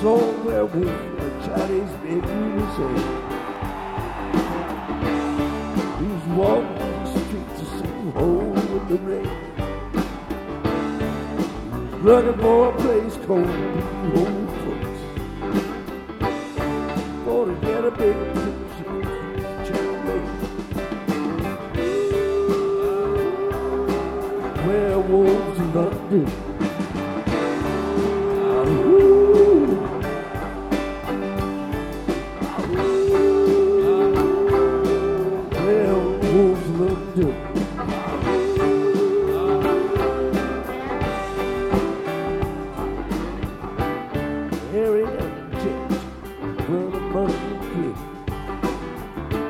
Somewhere with a Chinese baby was He's walking the streets of some hole in the rain. Looking for a place called Old Folks. For to get a big picture Werewolves in London. London. Harry and among the cliff.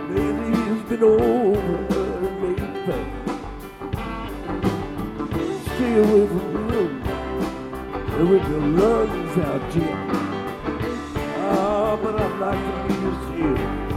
Maybe he's been over back. Stay away from the. And with your lungs out, Jim. Ah, but I'd like to be your seal.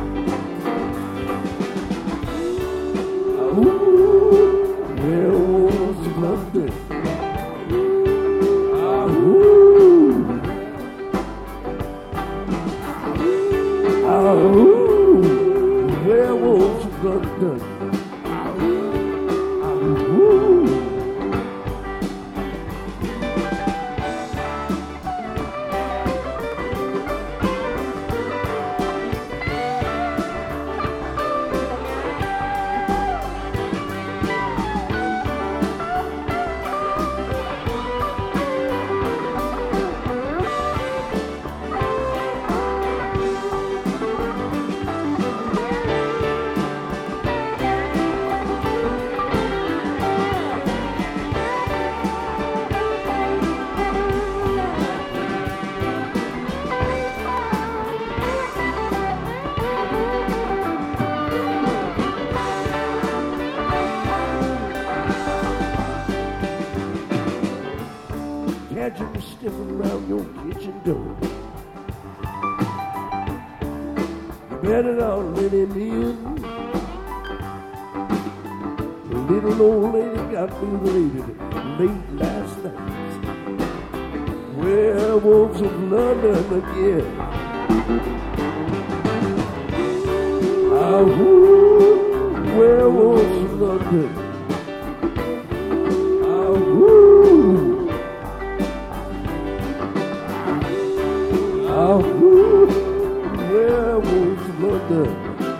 Be sniffing around your kitchen door? You better not let him in. The little old lady got me related late last night. Werewolves of London again. Ah, woo, werewolves of London. Werewolves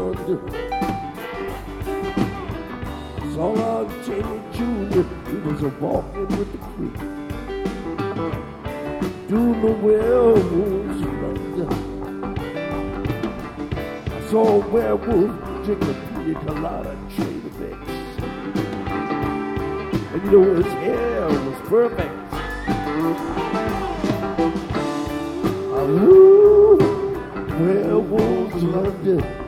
of London. Saw on Jamie Jr., he was a walking with the queen, doing the werewolves of London. I saw a werewolf drink a pina colada trade of eggs. And you know his hair was perfect. Woo, werewolves of London.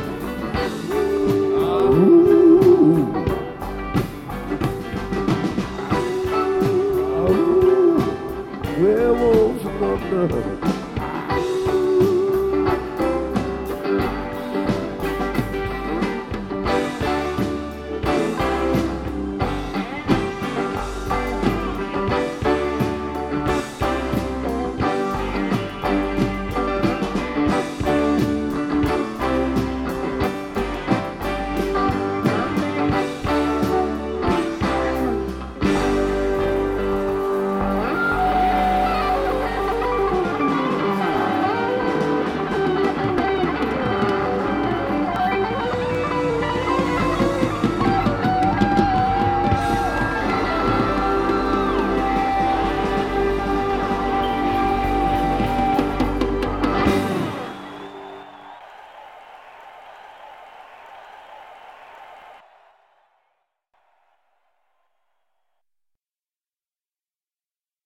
Thank you.